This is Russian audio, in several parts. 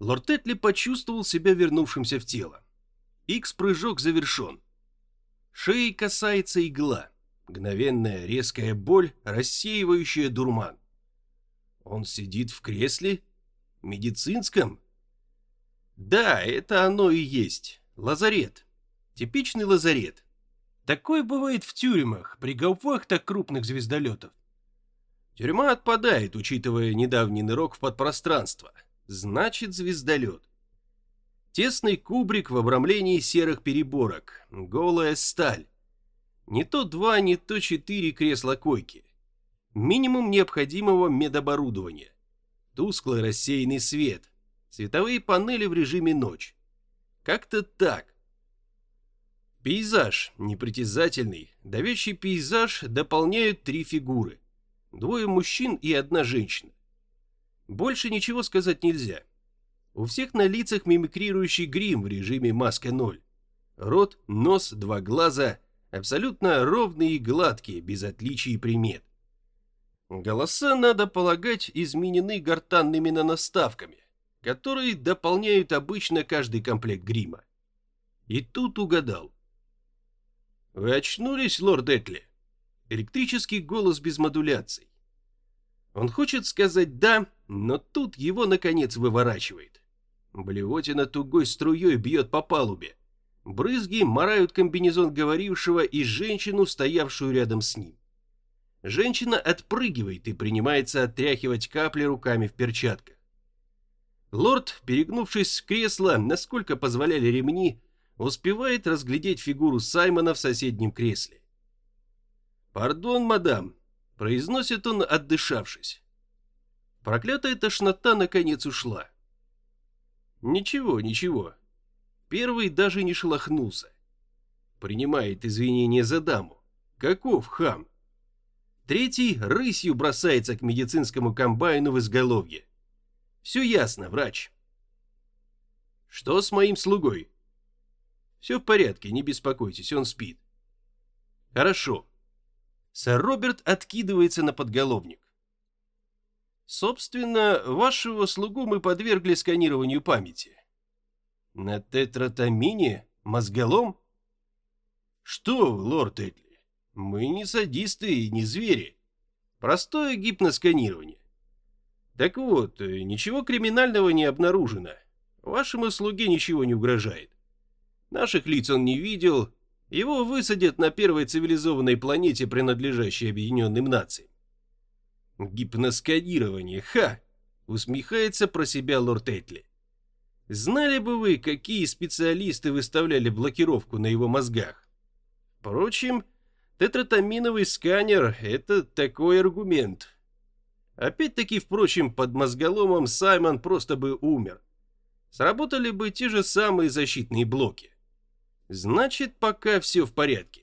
Лорд Этли почувствовал себя вернувшимся в тело. Икс-прыжок завершен. Шеи касается игла. Мгновенная резкая боль, рассеивающая дурман. Он сидит в кресле? Медицинском? Да, это оно и есть. Лазарет. Типичный лазарет. Такое бывает в тюрьмах, при гауптвахтах крупных звездолетов. Тюрьма отпадает, учитывая недавний нырок в подпространство. Значит, звездолет. Тесный кубрик в обрамлении серых переборок, голая сталь. Не то два, не то четыре кресла-койки. Минимум необходимого медоборудования. Тусклый рассеянный свет. Световые панели в режиме ночь. Как-то так. Пейзаж непритязательный, давящий пейзаж дополняют три фигуры. Двое мужчин и одна женщина. Больше ничего сказать нельзя. У всех на лицах мимикрирующий грим в режиме маска 0. Рот, нос, два глаза абсолютно ровные и гладкие, без отличий и примет. Голоса, надо полагать, изменены гортанными наноставками, которые дополняют обычно каждый комплект грима. И тут угадал. «Вы очнулись, лорд Этли?» Электрический голос без модуляций. Он хочет сказать «да», но тут его наконец выворачивает. Блевотина тугой струей бьет по палубе. Брызги морают комбинезон говорившего и женщину, стоявшую рядом с ним. Женщина отпрыгивает и принимается отряхивать капли руками в перчатках. Лорд, перегнувшись в кресло, насколько позволяли ремни, успевает разглядеть фигуру Саймона в соседнем кресле. «Пардон, мадам», — произносит он, отдышавшись. Проклятая тошнота наконец ушла. Ничего, ничего. Первый даже не шелохнулся. Принимает извинения за даму. Каков хам? Третий рысью бросается к медицинскому комбайну в изголовье. Все ясно, врач. Что с моим слугой? Все в порядке, не беспокойтесь, он спит. Хорошо. Сэр Роберт откидывается на подголовник. Собственно, вашего слугу мы подвергли сканированию памяти. На тетратамине? Мозголом? Что лорд Эдли, мы не садисты и не звери. Простое гипносканирование. Так вот, ничего криминального не обнаружено. Вашему слуге ничего не угрожает. Наших лиц он не видел. Его высадят на первой цивилизованной планете, принадлежащей Объединенным Нациям. Гипносканирование, ха! Усмехается про себя лорд Этли. Знали бы вы, какие специалисты выставляли блокировку на его мозгах. Впрочем, тетратаминовый сканер – это такой аргумент. Опять-таки, впрочем, под мозголомом Саймон просто бы умер. Сработали бы те же самые защитные блоки. Значит, пока все в порядке.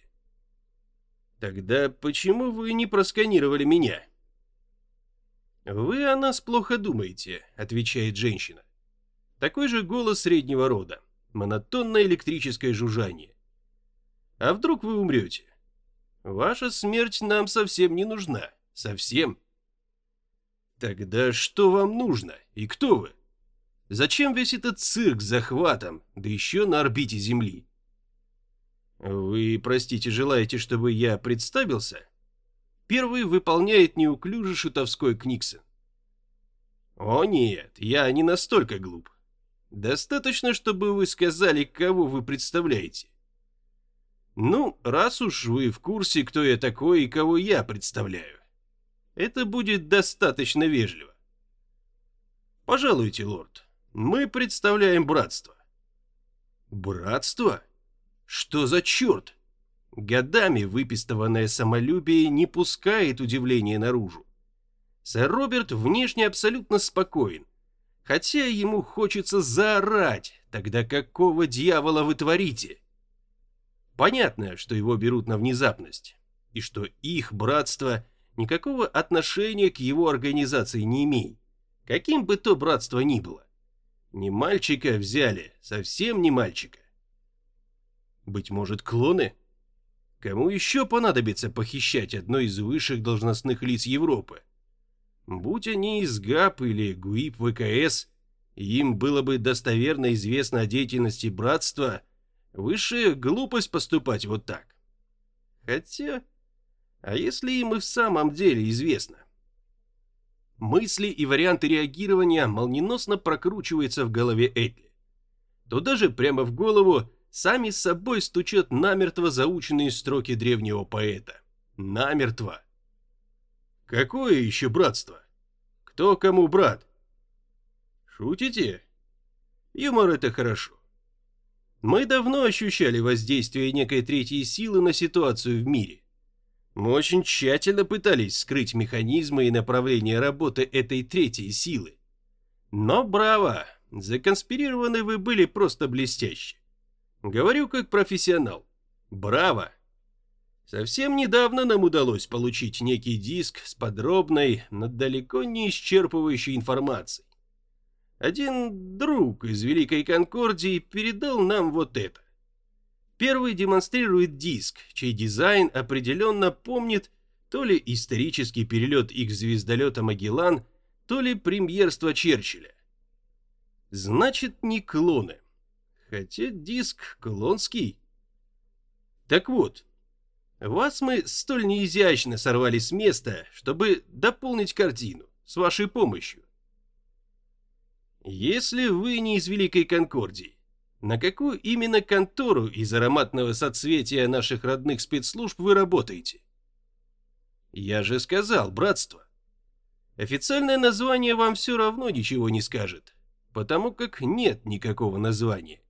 Тогда почему вы не просканировали меня? Вы о нас плохо думаете, отвечает женщина. Такой же голос среднего рода, монотонное электрическое жужжание. А вдруг вы умрете? Ваша смерть нам совсем не нужна, совсем. Тогда что вам нужно и кто вы? Зачем весь этот цирк с захватом, да еще на орбите Земли? Вы, простите, желаете, чтобы я представился? Первый выполняет неуклюже шутовской Книксон. О нет, я не настолько глуп. Достаточно, чтобы вы сказали, кого вы представляете. Ну, раз уж вы в курсе, кто я такой и кого я представляю. Это будет достаточно вежливо. Пожалуйте, лорд, мы представляем братство. Братство? Что за черт? Годами выпистованное самолюбие не пускает удивления наружу. Сэр Роберт внешне абсолютно спокоен, хотя ему хочется заорать, тогда какого дьявола вы творите? Понятно, что его берут на внезапность, и что их братство никакого отношения к его организации не имеет, каким бы то братство ни было. Не мальчика взяли, совсем не мальчика. Быть может, клоны? Кому еще понадобится похищать одно из высших должностных лиц Европы? Будь они из ГАП или ГУИП ВКС, им было бы достоверно известно о деятельности братства, высшая глупость поступать вот так. Хотя, а если им и в самом деле известно? Мысли и варианты реагирования молниеносно прокручиваются в голове Эдли. То даже прямо в голову сами с собой стучат намертво заученные строки древнего поэта. Намертво. Какое еще братство? Кто кому брат? Шутите? Юмор это хорошо. Мы давно ощущали воздействие некой третьей силы на ситуацию в мире. Мы очень тщательно пытались скрыть механизмы и направление работы этой третьей силы. Но браво, законспирированы вы были просто блестяще. Говорю как профессионал. Браво! Совсем недавно нам удалось получить некий диск с подробной, но далеко не исчерпывающей информацией. Один друг из Великой Конкордии передал нам вот это. Первый демонстрирует диск, чей дизайн определенно помнит то ли исторический перелет X-звездолета Магеллан, то ли премьерство Черчилля. Значит, не клоны. Хотя диск клонский. Так вот, вас мы столь неизящно сорвали с места, чтобы дополнить картину с вашей помощью. Если вы не из Великой Конкордии, на какую именно контору из ароматного соцветия наших родных спецслужб вы работаете? Я же сказал, братство. Официальное название вам все равно ничего не скажет, потому как нет никакого названия.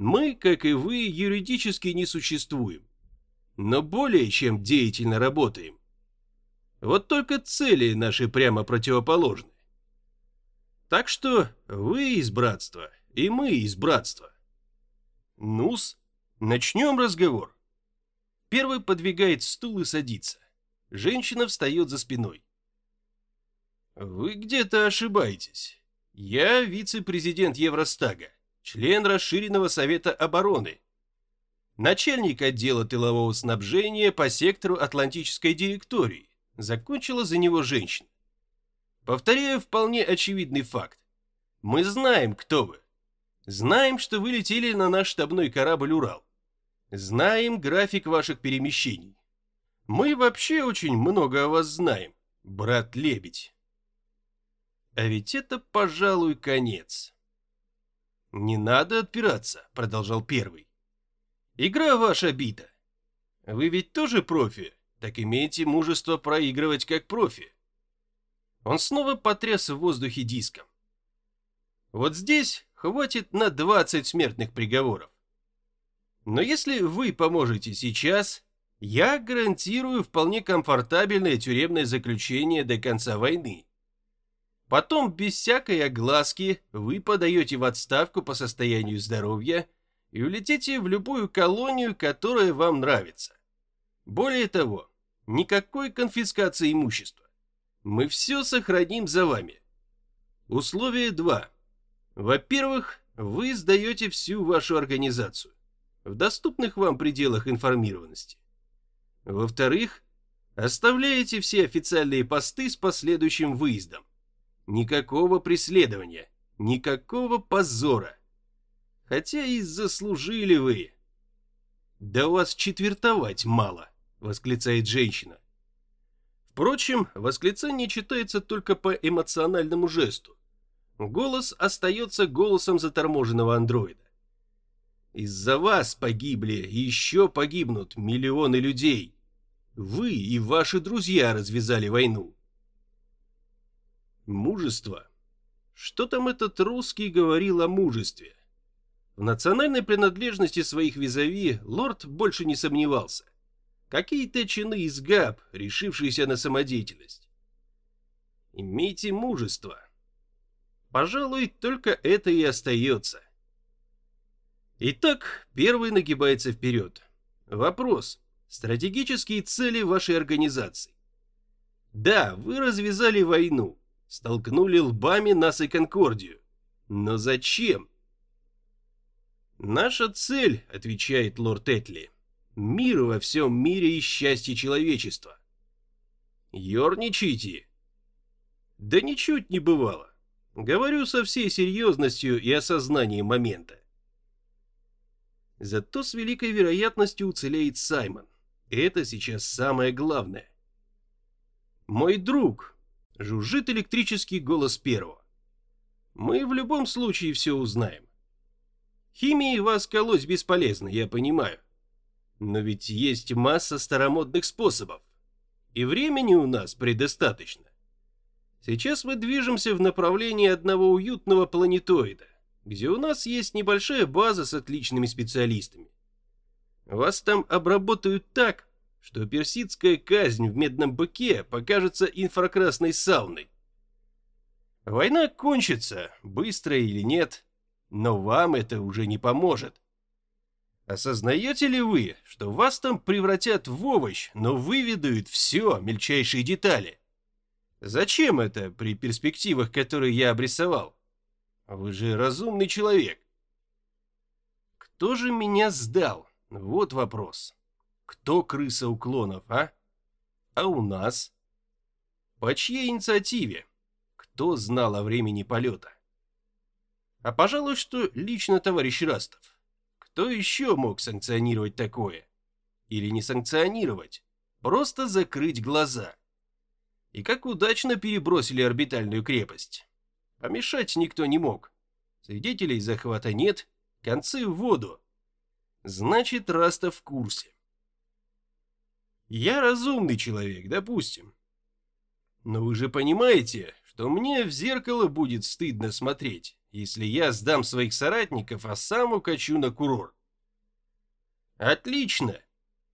Мы, как и вы, юридически не существуем, но более чем деятельно работаем. Вот только цели наши прямо противоположны. Так что вы из братства, и мы из братства. Нус, начнем разговор. Первый подвигает стул и садится. Женщина встает за спиной. Вы где-то ошибаетесь. Я вице-президент Евростага, член расширенного совета обороны, начальник отдела тылового снабжения по сектору Атлантической директории. Закончила за него женщина. Повторяю вполне очевидный факт. Мы знаем, кто вы. Знаем, что вы летели на наш штабной корабль «Урал». Знаем график ваших перемещений. Мы вообще очень много о вас знаем, брат Лебедь. А ведь это, пожалуй, конец. Не надо отпираться, продолжал первый. Игра ваша бита. Вы ведь тоже профи, так имейте мужество проигрывать как профи. Он снова потряс в воздухе диском. Вот здесь хватит на 20 смертных приговоров. Но если вы поможете сейчас, я гарантирую вполне комфортабельное тюремное заключение до конца войны. Потом без всякой огласки вы подаете в отставку по состоянию здоровья и улетите в любую колонию, которая вам нравится. Более того, никакой конфискации имущества. Мы все сохраним за вами. Условие 2. Во-первых, вы сдаете всю вашу организацию в доступных вам пределах информированности. Во-вторых, оставляете все официальные посты с последующим выездом. Никакого преследования, никакого позора. Хотя и заслужили вы. Да вас четвертовать мало, восклицает женщина. Впрочем, восклицание читается только по эмоциональному жесту. Голос остается голосом заторможенного андроида. Из-за вас погибли и еще погибнут миллионы людей. Вы и ваши друзья развязали войну. Мужество. Что там этот русский говорил о мужестве? В национальной принадлежности своих визави лорд больше не сомневался. Какие-то чины из ГАП, решившиеся на самодеятельность. Имейте мужество. Пожалуй, только это и остается. Итак, первый нагибается вперед. Вопрос. Стратегические цели вашей организации. Да, вы развязали войну, столкнули лбами нас и Конкордию. Но зачем? Наша цель, отвечает лорд Этли, мир во всем мире и счастье человечества. Ёрничайте. Да ничуть не бывало. Говорю со всей серьезностью и осознанием момента. Зато с великой вероятностью уцелеет Саймон. Это сейчас самое главное. «Мой друг!» — жужжит электрический голос первого. «Мы в любом случае все узнаем. Химией вас колоть бесполезно, я понимаю. Но ведь есть масса старомодных способов. И времени у нас предостаточно. Сейчас мы движемся в направлении одного уютного планетоида, где у нас есть небольшая база с отличными специалистами. Вас там обработают так, что персидская казнь в медном быке покажется инфракрасной сауной. Война кончится, быстро или нет, но вам это уже не поможет. Осознаете ли вы, что вас там превратят в овощ, но выведают все, мельчайшие детали? Зачем это при перспективах, которые я обрисовал? Вы же разумный человек. Кто же меня сдал? Вот вопрос. Кто крыса уклонов, а? А у нас? По чьей инициативе? Кто знал о времени полета? А пожалуй, что лично товарищ Растов. Кто еще мог санкционировать такое? Или не санкционировать? Просто закрыть глаза. И как удачно перебросили орбитальную крепость. Помешать никто не мог. Свидетелей захвата нет, концы в воду. Значит, Раста в курсе. Я разумный человек, допустим. Но вы же понимаете, что мне в зеркало будет стыдно смотреть если я сдам своих соратников, а сам укачу на курорт. Отлично.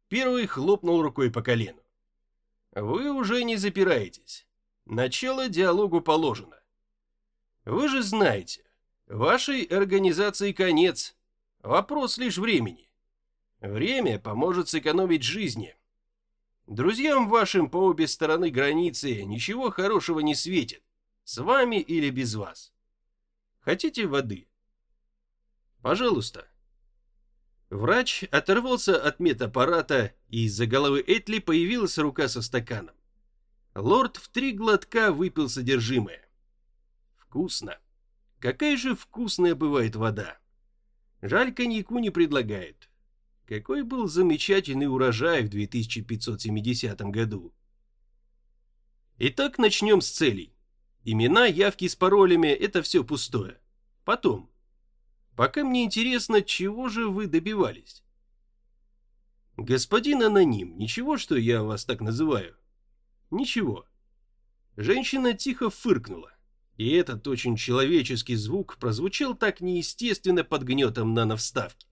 Первый хлопнул рукой по колену. Вы уже не запираетесь. Начало диалогу положено. Вы же знаете, вашей организации конец. Вопрос лишь времени. Время поможет сэкономить жизни. Друзьям вашим по обе стороны границы ничего хорошего не светит. С вами или без вас. Хотите воды? Пожалуйста. Врач оторвался от медаппарата, и из-за головы Этли появилась рука со стаканом. Лорд в три глотка выпил содержимое. Вкусно. Какая же вкусная бывает вода. Жаль, коньяку не предлагает. Какой был замечательный урожай в 2570 году. Итак, начнем с целей. Имена, явки с паролями – это все пустое. Потом. Пока мне интересно, чего же вы добивались? Господин аноним, ничего, что я вас так называю? Ничего. Женщина тихо фыркнула. И этот очень человеческий звук прозвучал так неестественно под гнетом нановставки.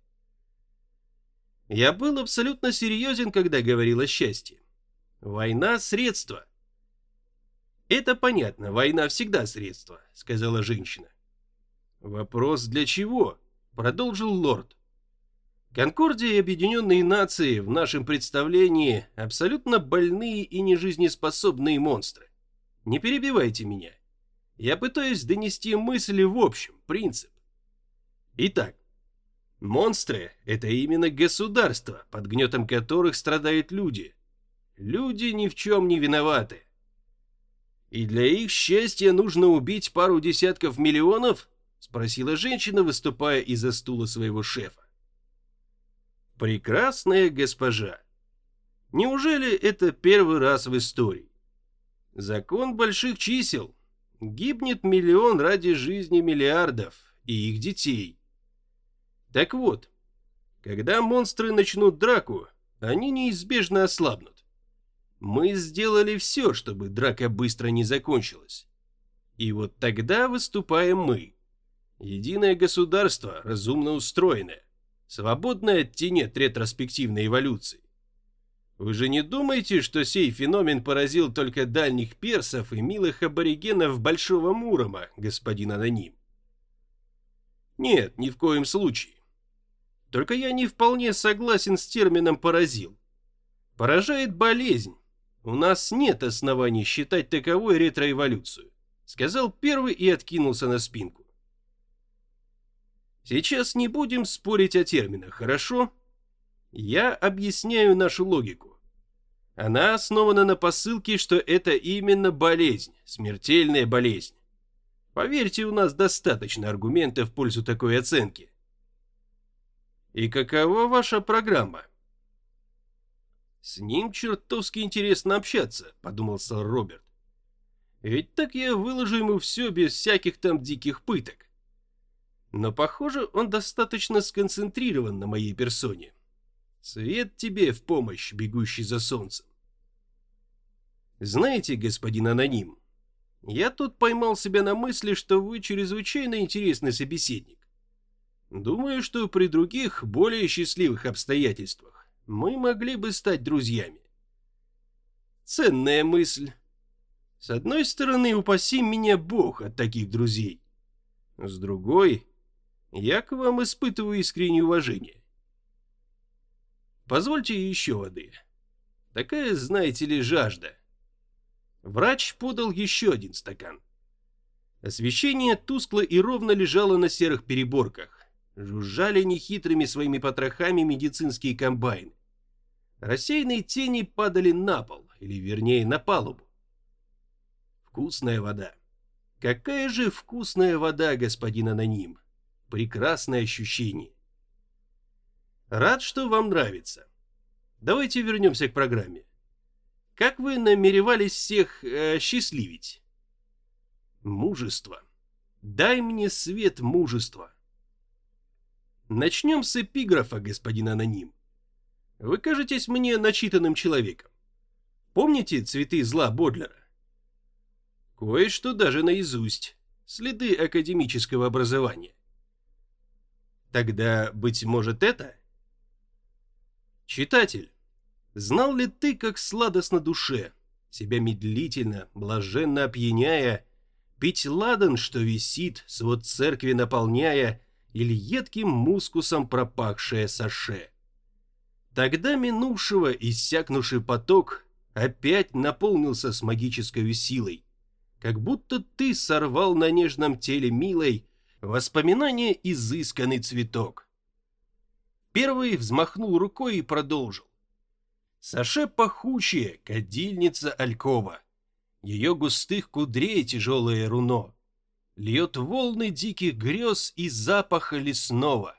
Я был абсолютно серьезен, когда говорил о счастье. Война – средство. «Это понятно, война всегда средство», — сказала женщина. «Вопрос для чего?» — продолжил лорд. «Конкордия и Объединенные Нации в нашем представлении абсолютно больные и нежизнеспособные монстры. Не перебивайте меня. Я пытаюсь донести мысли в общем, принцип. Итак, монстры — это именно государства, под гнетом которых страдают люди. Люди ни в чем не виноваты. «И для их счастья нужно убить пару десятков миллионов?» — спросила женщина, выступая из-за стула своего шефа. «Прекрасная госпожа! Неужели это первый раз в истории? Закон больших чисел. Гибнет миллион ради жизни миллиардов и их детей. Так вот, когда монстры начнут драку, они неизбежно ослабнут. Мы сделали все, чтобы драка быстро не закончилась. И вот тогда выступаем мы. Единое государство, разумно устроенное, свободное от тенет ретроспективной эволюции. Вы же не думаете, что сей феномен поразил только дальних персов и милых аборигенов Большого Мурома, господин Аноним? Нет, ни в коем случае. Только я не вполне согласен с термином «поразил». Поражает болезнь, у нас нет оснований считать таковой ретроэволюцию, сказал первый и откинулся на спинку. Сейчас не будем спорить о терминах, хорошо? Я объясняю нашу логику. Она основана на посылке, что это именно болезнь, смертельная болезнь. Поверьте, у нас достаточно аргументов в пользу такой оценки. И какова ваша программа? С ним чертовски интересно общаться, подумал сэр Роберт. Ведь так я выложу ему все без всяких там диких пыток. Но, похоже, он достаточно сконцентрирован на моей персоне. Свет тебе в помощь, бегущий за солнцем. Знаете, господин аноним, я тут поймал себя на мысли, что вы чрезвычайно интересный собеседник. Думаю, что при других, более счастливых обстоятельствах мы могли бы стать друзьями. Ценная мысль. С одной стороны, упаси меня Бог от таких друзей. С другой, я к вам испытываю искреннее уважение. Позвольте еще воды. Такая, знаете ли, жажда. Врач подал еще один стакан. Освещение тускло и ровно лежало на серых переборках. Жужжали нехитрыми своими потрохами медицинские комбайны. Рассеянные тени падали на пол, или вернее на палубу. Вкусная вода. Какая же вкусная вода, господин аноним. Прекрасное ощущение. Рад, что вам нравится. Давайте вернемся к программе. Как вы намеревались всех э, счастливить? Мужество. Дай мне свет мужества. Начнем с эпиграфа, господин аноним. Вы кажетесь мне начитанным человеком. Помните цветы зла Бодлера? Кое-что даже наизусть. Следы академического образования. Тогда, быть может, это? Читатель, знал ли ты, как сладостно душе, себя медлительно, блаженно опьяняя, пить ладан, что висит, свод церкви наполняя, или едким мускусом пропахшее саше. Тогда минувшего иссякнувший поток опять наполнился с магической силой, как будто ты сорвал на нежном теле милой воспоминание изысканный цветок. Первый взмахнул рукой и продолжил. Саше пахучее, кадильница Алькова, ее густых кудрей тяжелое руно, льет волны диких грез и запаха лесного.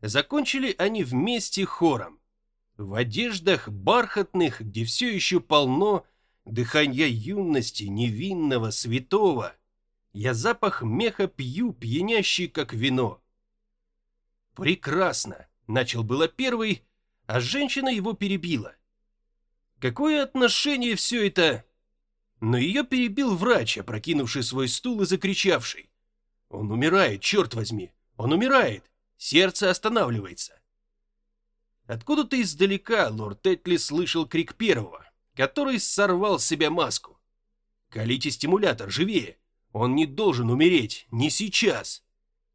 Закончили они вместе хором. В одеждах бархатных, где все еще полно дыхания юности, невинного, святого. Я запах меха пью, пьянящий, как вино. Прекрасно, начал было первый, а женщина его перебила. Какое отношение все это но ее перебил врач, опрокинувший свой стул и закричавший. «Он умирает, черт возьми! Он умирает! Сердце останавливается!» Откуда-то издалека лорд Этли слышал крик первого, который сорвал с себя маску. «Колите стимулятор, живее! Он не должен умереть, не сейчас!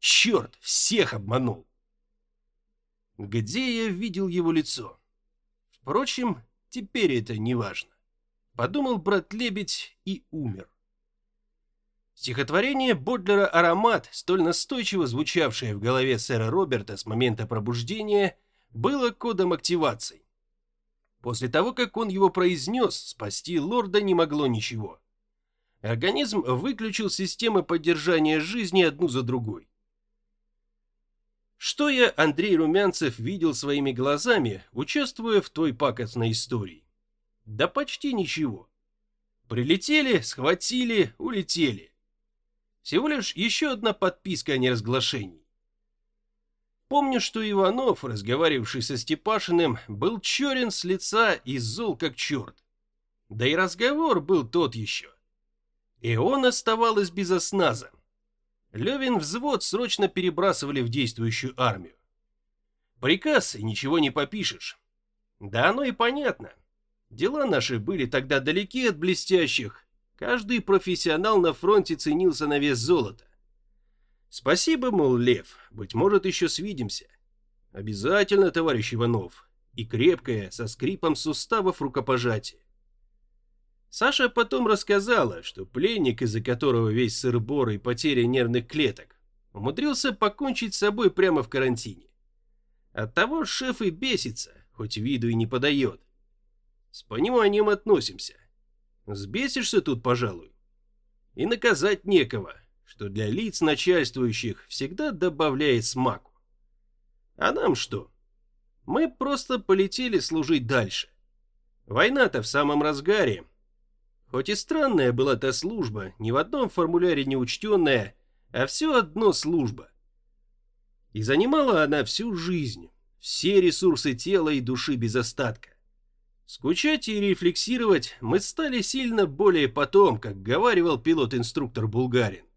Черт, всех обманул!» Где я видел его лицо? Впрочем, теперь это не важно подумал брат-лебедь и умер. Стихотворение Бодлера «Аромат», столь настойчиво звучавшее в голове сэра Роберта с момента пробуждения, было кодом активации. После того, как он его произнес, спасти лорда не могло ничего. Организм выключил системы поддержания жизни одну за другой. Что я, Андрей Румянцев, видел своими глазами, участвуя в той пакостной истории? Да почти ничего. Прилетели, схватили, улетели. Всего лишь еще одна подписка о неразглашении. Помню, что Иванов, разговаривавший со Степашиным, был черен с лица и зол как черт. Да и разговор был тот еще. И он оставалось без осназа. Левин взвод срочно перебрасывали в действующую армию. Приказ, и ничего не попишешь. Да оно и понятно. Дела наши были тогда далеки от блестящих. Каждый профессионал на фронте ценился на вес золота. Спасибо, мол, Лев, быть может, еще свидимся. Обязательно, товарищ Иванов. И крепкое, со скрипом суставов рукопожатие. Саша потом рассказала, что пленник, из-за которого весь сыр-бор и потеря нервных клеток, умудрился покончить с собой прямо в карантине. Оттого шеф и бесится, хоть виду и не подает. С пониманием относимся. Сбесишься тут, пожалуй. И наказать некого, что для лиц начальствующих всегда добавляет смаку. А нам что? Мы просто полетели служить дальше. Война-то в самом разгаре. Хоть и странная была та служба, ни в одном формуляре не учтенная, а все одно служба. И занимала она всю жизнь, все ресурсы тела и души без остатка. Скучать и рефлексировать мы стали сильно более потом, как говаривал пилот-инструктор Булгарин.